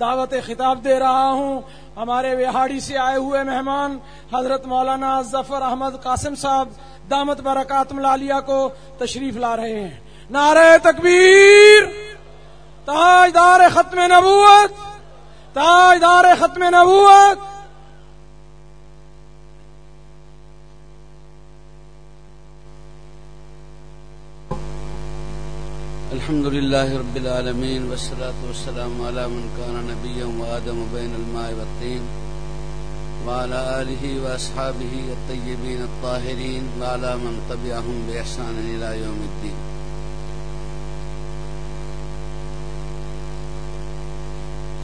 دعوت خطاب دے رہا ہوں۔ ہمارے وہاڑی سے آئے ہوئے مہمان، حضرت مولانا ظفر احمد قاسم صاحب، دامت برکات ملالیہ کو تشریف لا رہے ہیں۔ نعرہ تکبیر، تاجدار ختم نبوت، تاجدار ختم نبوت الحمد لله رب العالمين والصلاة والسلام على من كان نبيا وآدم بين الماء والطين وعلى آله وأصحابه الطيبين الطاهرين وعلى من تبعهم بإحسان إلى يوم الدين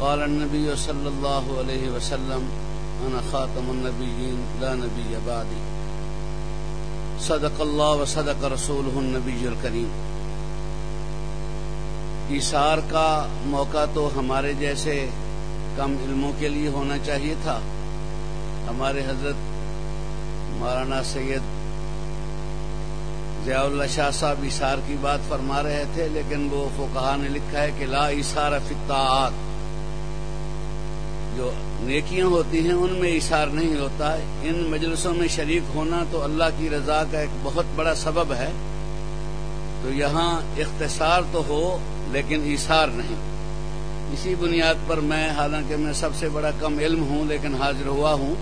قال النبي صلى الله عليه وسلم أنا خاتم النبيين لا نبي بعدي صدق الله وصدق رسوله النبي الكريم ایسار کا موقع تو ہمارے جیسے کم علموں کے لیے ہونا چاہیے تھا۔ ہمارے حضرت مولانا سید ضیاء اللہ شاہ صاحب ایسار کی بات فرما رہے تھے، لیکن وہ فقہ نے لکھا ہے کہ لا ایسار فطاعت جو نیکیاں ہوتی ہیں، ان میں اشار نہیں ہوتا ان مجلسوں میں شریک ہونا تو اللہ کی رضا کا ایک بہت بڑا سبب ہے۔ تو یہاں اختصار تو ہو لیکن ایثار نہیں۔ اسی بنیاد پر میں، حالانکہ میں سب سے بڑا کم علم ہوں، لیکن حاضر ہوا ہوں،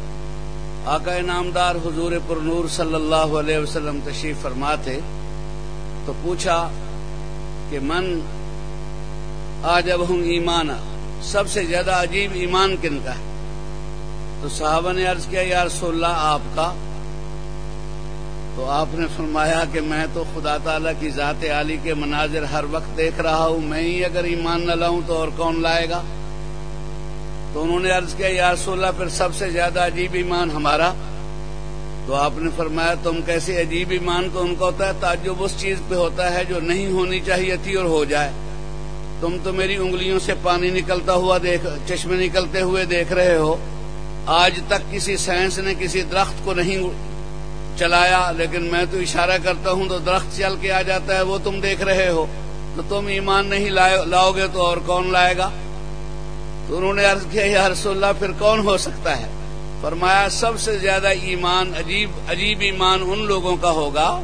آقا نامدار حضور پر نور صلی اللہ علیہ وسلم تشریف فرما تھے تو پوچھا کہ من آ جب ہوں ایمان سب سے زیادہ عجیب ایمان کن کا ہے؟ تو صحابہ نے عرض کیا، یا رسول اللہ، آپ کا تو آپ نے فرمایا کہ میں تو خدا تعالیٰ کی ذات عالی کے مناظر ہر وقت دیکھ رہا ہوں۔ میں ہی اگر ایمان نہ لاؤں تو اور کون لائے گا؟ تو انہوں نے عرض کیا، یا رسول اللہ، پھر سب سے زیادہ عجیب ایمان ہمارا۔ تو آپ نے فرمایا، تم کیسے عجیب ایمان کو، ان کو ہوتا ہے، تعجب اس چیز پہ ہوتا ہے جو نہیں ہونی چاہیے تھی اور ہو جائے۔ تم تو میری انگلیوں سے پانی نکلتا ہوا دیکھ، چشمے نکلتے ہوئے دیکھ رہے ہو۔ آج تک کسی سائنس نے کسی درخت کو نہیں چلایا، لیکن میں تو اشارہ کرتا ہوں، تو درخت چل کے آ جاتا ہے، وہ تم دیکھ رہے ہو۔ تو تم ایمان نہیں لاؤ گے تو اور کون لائے گا؟ تو انہوں نے عرض کیا، یا رسول اللہ، پھر کون ہو سکتا ہے؟ فرمایا، سب سے زیادہ ایمان، عجیب عجیب ایمان ان لوگوں کا ہوگا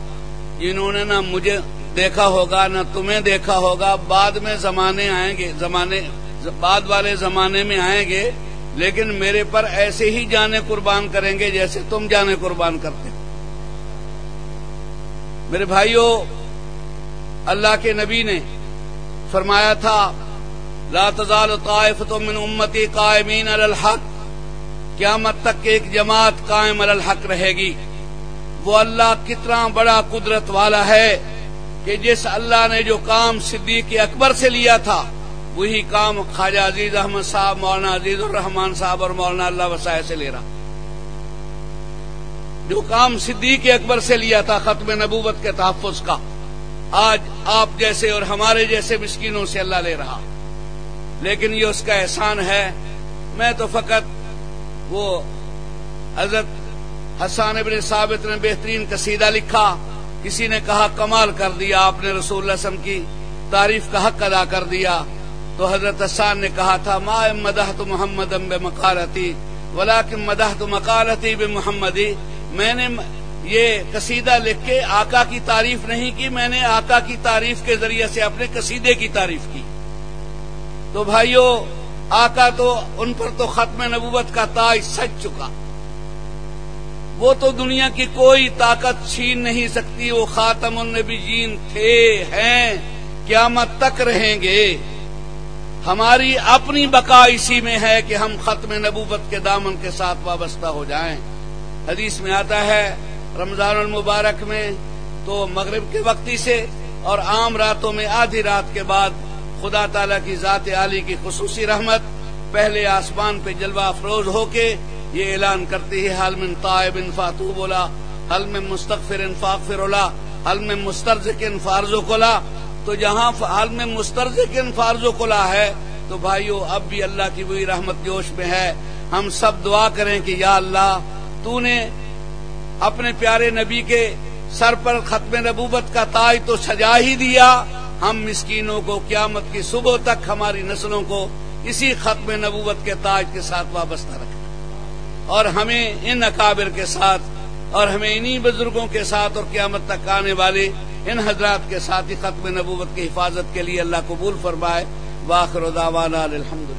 جنہوں نے نہ مجھے دیکھا ہوگا، نہ تمہیں دیکھا ہوگا۔ بعد میں زمانے آئیں گے، زمانے، بعد والے زمانے میں آئیں گے، لیکن میرے پر ایسے ہی جانے قربان کریں گے جیسے تم جانے قربان کرتے۔ میرے بھائیوں اللہ کے نبی نے فرمایا تھا، لا تزال طائفت من امتی قائمین علی الحق، قیامت تک کہ ایک جماعت قائم علی الحق رہے گی۔ وہ اللہ کتنا بڑا قدرت والا ہے کہ جس اللہ نے جو کام صدیق اکبر سے لیا تھا، وہی کام خواجہ عزیز احمد صاحب، مولانا عزیز الرحمان صاحب اور مولانا اللہ وسائے سے لے رہا۔ جو کام صدیق اکبر سے لیا تھا ختم نبوت کے تحفظ کا، آج آپ جیسے اور ہمارے جیسے مسکینوں سے اللہ لے رہا۔ لیکن یہ اس کا احسان ہے، میں تو فقط وہ حضرت حسان ابن ثابت نے بہترین قصیدہ لکھا، کسی نے کہا کمال کر دیا، آپ نے رسول اللہ وسلم کی تعریف کا حق ادا کر دیا۔ تو حضرت حسان نے کہا تھا، ما مدح تو محمد مکالتی ولا کہ مدح تو مکالتی بے محمدی میں نے یہ قصیدہ لکھ کے آقا کی تعریف نہیں کی، میں نے آقا کی تعریف کے ذریعے سے اپنے قصیدے کی تعریف کی۔ تو بھائیوں آقا تو ان پر تو ختم نبوت کا تاج سج چکا۔ وہ تو دنیا کی کوئی طاقت چھین نہیں سکتی، وہ خاتم النبیین تھے، ہیں، قیامت تک رہیں گے۔ ہماری اپنی بقا اسی میں ہے کہ ہم ختم نبوت کے دامن کے ساتھ وابستہ ہو جائیں۔ حدیث میں آتا ہے، رمضان المبارک میں تو مغرب کے وقتی سے اور عام راتوں میں آدھی رات کے بعد خدا تعالی کی ذات عالی کی خصوصی رحمت پہلے آسمان پہ جلوہ افروز ہو کے یہ اعلان کرتی ہے، حل من طائب فاتو بولا حل میں مستقفر فاغفر اللہ حل میں مسترزکن فارزو کلا۔ تو جہاں حل میں مسترزکن فارزو کلا ہے تو بھائیو، اب بھی اللہ کی وہی رحمت جوش میں ہے۔ ہم سب دعا کریں کہ یا اللہ تو نے اپنے پیارے نبی کے سر پر ختم نبوت کا تاج تو سجا ہی دیا۔ ہم مسکینوں کو قیامت کی صبح تک ہماری نسلوں کو اسی ختم نبوت کے تاج کے ساتھ وابستہ رکھنا اور ہمیں ان اکابر کے ساتھ اور ہمیں انہی بزرگوں کے ساتھ اور قیامت تک آنے والے ان حضرات کے ساتھ ہی ختم نبوت کی حفاظت کے لیے اللہ قبول فرمائے۔ واخر دعوانا الحمد للہ